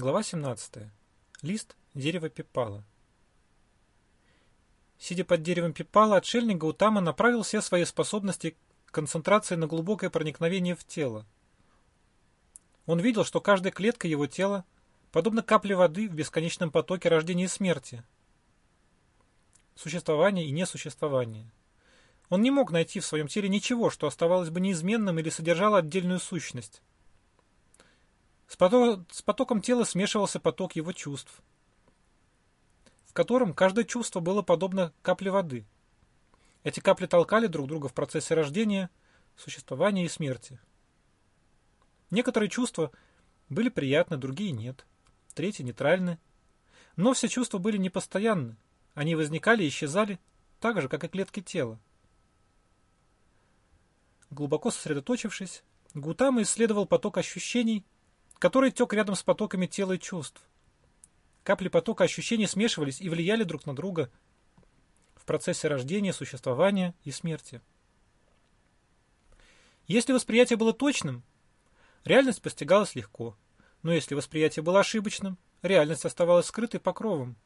Глава 17. Лист дерева пипала. Сидя под деревом пипала, отшельник Гаутама направил все свои способности к концентрации на глубокое проникновение в тело. Он видел, что каждая клетка его тела подобна капле воды в бесконечном потоке рождения и смерти, существования и несуществования. Он не мог найти в своем теле ничего, что оставалось бы неизменным или содержало отдельную сущность. С, поток, с потоком тела смешивался поток его чувств, в котором каждое чувство было подобно капле воды. Эти капли толкали друг друга в процессе рождения, существования и смерти. Некоторые чувства были приятны, другие нет, третьи нейтральны. Но все чувства были непостоянны, они возникали и исчезали, так же, как и клетки тела. Глубоко сосредоточившись, Гутама исследовал поток ощущений, который тек рядом с потоками тела и чувств. Капли потока ощущений смешивались и влияли друг на друга в процессе рождения, существования и смерти. Если восприятие было точным, реальность постигалась легко, но если восприятие было ошибочным, реальность оставалась скрытой покровом.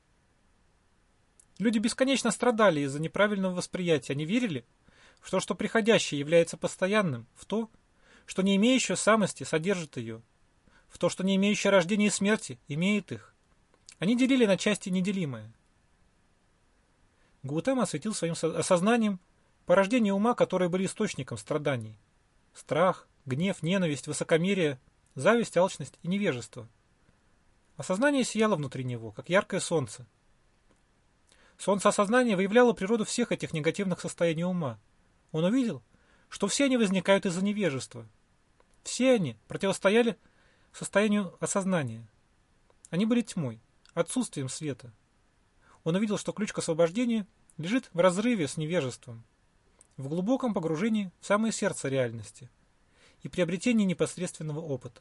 Люди бесконечно страдали из-за неправильного восприятия, они верили, в то, что приходящее является постоянным, в то, что не имеющее самости содержит ее, в то, что не имеющее рождения и смерти имеет их. Они делили на части неделимое. Гутама осветил своим осознанием порождение ума, которые были источником страданий. Страх, гнев, ненависть, высокомерие, зависть, алчность и невежество. Осознание сияло внутри него, как яркое солнце. Солнце осознания выявляло природу всех этих негативных состояний ума – он увидел, что все они возникают из-за невежества. Все они противостояли состоянию осознания. Они были тьмой, отсутствием света. Он увидел, что ключ к освобождению лежит в разрыве с невежеством, в глубоком погружении в самое сердце реальности и приобретении непосредственного опыта.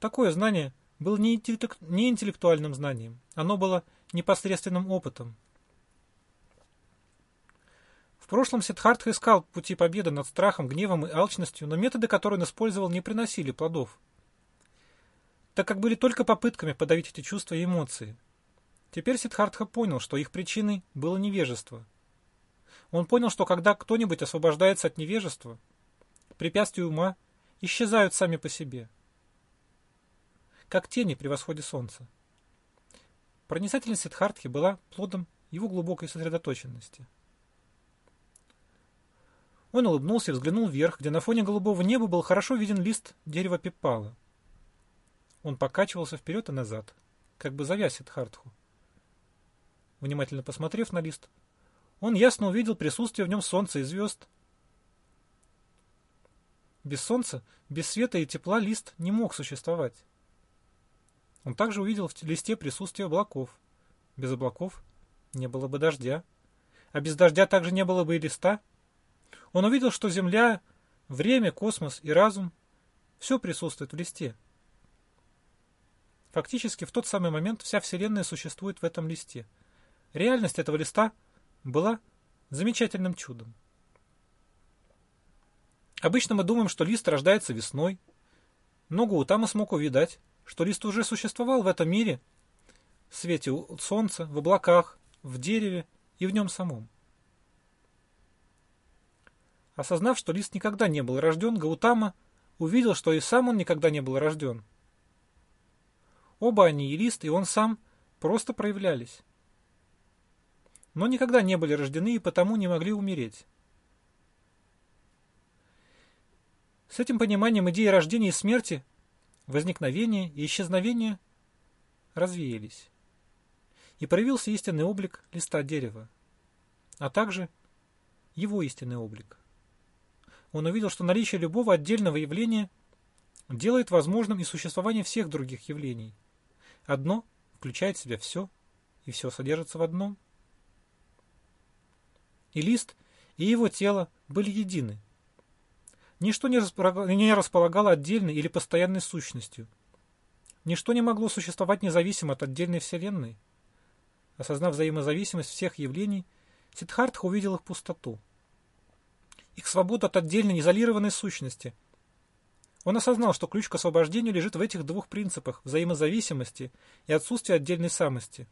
Такое знание было не интеллектуальным знанием, оно было непосредственным опытом, в прошлом Сиддхартха искал пути победы над страхом, гневом и алчностью, но методы, которые он использовал, не приносили плодов, так как были только попытками подавить эти чувства и эмоции. Теперь Сиддхартха понял, что их причиной было невежество. Он понял, что когда кто-нибудь освобождается от невежества, препятствия ума исчезают сами по себе, как тени при восходе солнца. Проницательность Сиддхартхи была плодом его глубокой сосредоточенности. Он улыбнулся и взглянул вверх, где на фоне голубого неба был хорошо виден лист дерева пипала. Он покачивался вперед и назад, как бы завяз Сиддхартху. Внимательно посмотрев на лист, он ясно увидел присутствие в нем солнца и звезд. Без солнца, без света и тепла лист не мог существовать. Он также увидел в листе присутствие облаков. Без облаков не было бы дождя, а без дождя также не было бы и листа — он увидел, что Земля, время, космос и разум – все присутствует в листе. Фактически в тот самый момент вся Вселенная существует в этом листе. Реальность этого листа была замечательным чудом. Обычно мы думаем, что лист рождается весной, но Гаутама смог увидать, что лист уже существовал в этом мире, в свете солнца, в облаках, в дереве и в нем самом. Осознав, что лист никогда не был рожден, Гаутама увидел, что и сам он никогда не был рожден. Оба они, и лист, и он сам, просто проявлялись. Но никогда не были рождены и потому не могли умереть. С этим пониманием идеи рождения и смерти, возникновения и исчезновения развеялись. И проявился истинный облик листа дерева, а также его истинный облик он увидел, что наличие любого отдельного явления делает возможным и существование всех других явлений. Одно включает в себя все, и все содержится в одном. И лист, и его тело были едины. Ничто не располагало отдельной или постоянной сущностью. Ничто не могло существовать независимо от отдельной Вселенной. Осознав взаимозависимость всех явлений, Сиддхартха увидел их пустоту их свободу от отдельной изолированной сущности. Он осознал, что ключ к освобождению лежит в этих двух принципах взаимозависимости и отсутствия отдельной самости.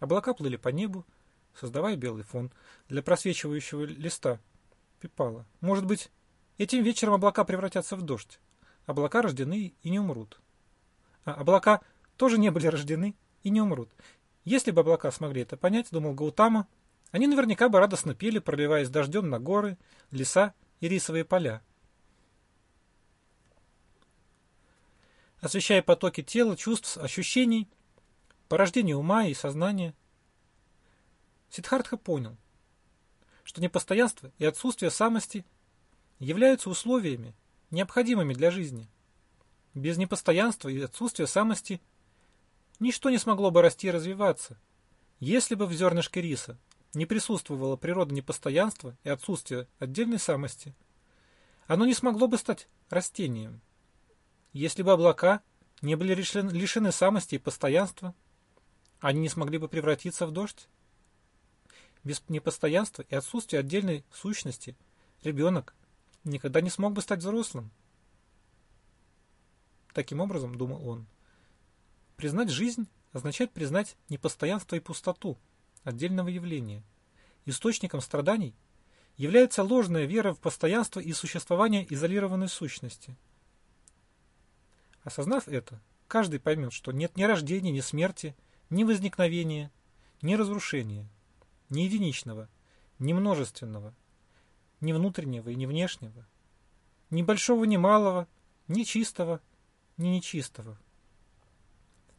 Облака плыли по небу, создавая белый фон для просвечивающего листа пипала. Может быть, этим вечером облака превратятся в дождь. Облака рождены и не умрут. А облака тоже не были рождены и не умрут. Если бы облака смогли это понять, думал Гаутама, они наверняка бы радостно пели, проливаясь дождем на горы, леса и рисовые поля. Освещая потоки тела, чувств, ощущений, порождение ума и сознания, Сиддхартха понял, что непостоянство и отсутствие самости являются условиями, необходимыми для жизни. Без непостоянства и отсутствия самости ничто не смогло бы расти и развиваться, если бы в зернышке риса не присутствовала природа непостоянства и отсутствия отдельной самости. Оно не смогло бы стать растением. Если бы облака не были лишены самости и постоянства, они не смогли бы превратиться в дождь. Без непостоянства и отсутствия отдельной сущности ребенок никогда не смог бы стать взрослым. Таким образом, думал он, признать жизнь означает признать непостоянство и пустоту отдельного явления. Источником страданий является ложная вера в постоянство и существование изолированной сущности. Осознав это, каждый поймет, что нет ни рождения, ни смерти, ни возникновения, ни разрушения, ни единичного, ни множественного, ни внутреннего и ни внешнего, ни большого, ни малого, ни чистого, ни нечистого.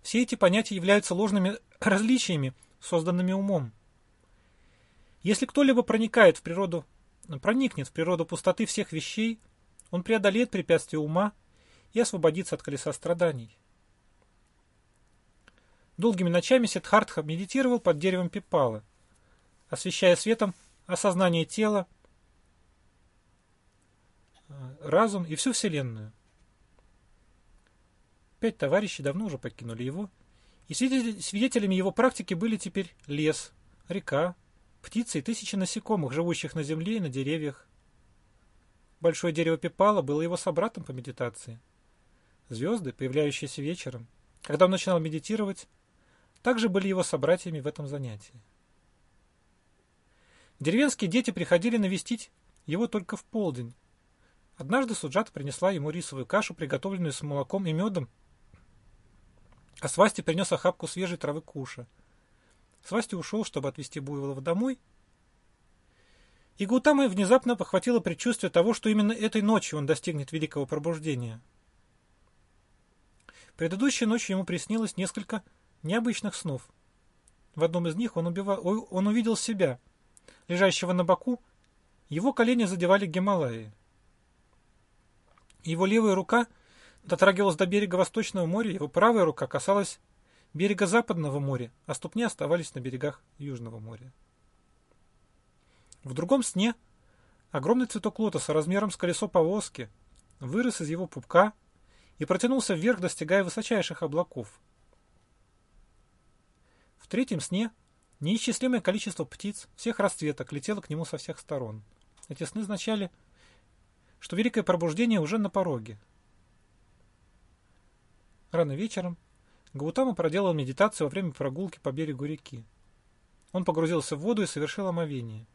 Все эти понятия являются ложными различиями, созданными умом. Если кто-либо проникает в природу, проникнет в природу пустоты всех вещей, он преодолеет препятствия ума и освободится от колеса страданий. Долгими ночами Сиддхартха медитировал под деревом пипалы, освещая светом осознание тела, разум и всю Вселенную. Пять товарищей давно уже покинули его, и свидетелями его практики были теперь лес, река, птицы и тысячи насекомых, живущих на земле и на деревьях. Большое дерево Пипала было его собратом по медитации – Звезды, появляющиеся вечером, когда он начинал медитировать, также были его собратьями в этом занятии. Деревенские дети приходили навестить его только в полдень. Однажды Суджата принесла ему рисовую кашу, приготовленную с молоком и медом, а Свасти принес охапку свежей травы куша. Свасти ушел, чтобы отвезти Буйволова домой, и Гутамы внезапно похватило предчувствие того, что именно этой ночью он достигнет великого пробуждения – Предыдущей ночью ему приснилось несколько необычных снов. В одном из них он, убивал, он увидел себя, лежащего на боку, его колени задевали Гималаи. Его левая рука дотрагивалась до берега Восточного моря, его правая рука касалась берега Западного моря, а ступни оставались на берегах Южного моря. В другом сне огромный цветок лотоса размером с колесо повозки вырос из его пупка и протянулся вверх, достигая высочайших облаков. В третьем сне неисчислимое количество птиц всех расцветок летело к нему со всех сторон. Эти сны означали, что великое пробуждение уже на пороге. Рано вечером Гаутама проделал медитацию во время прогулки по берегу реки. Он погрузился в воду и совершил омовение.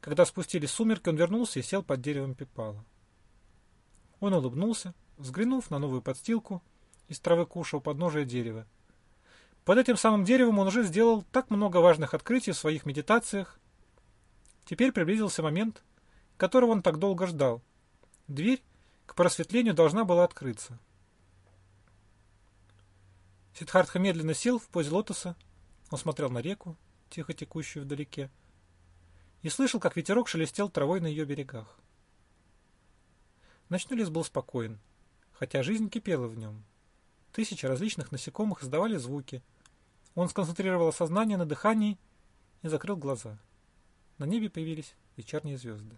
Когда спустились сумерки, он вернулся и сел под деревом пипала. Он улыбнулся, взглянув на новую подстилку из травы куша у подножия дерева. Под этим самым деревом он уже сделал так много важных открытий в своих медитациях. Теперь приблизился момент, которого он так долго ждал. Дверь к просветлению должна была открыться. Сиддхартха медленно сел в позе лотоса. Он смотрел на реку, тихо текущую вдалеке, и слышал, как ветерок шелестел травой на ее берегах. Ночной лес был спокоен, хотя жизнь кипела в нем. Тысячи различных насекомых издавали звуки. Он сконцентрировал сознание на дыхании и закрыл глаза. На небе появились вечерние звезды.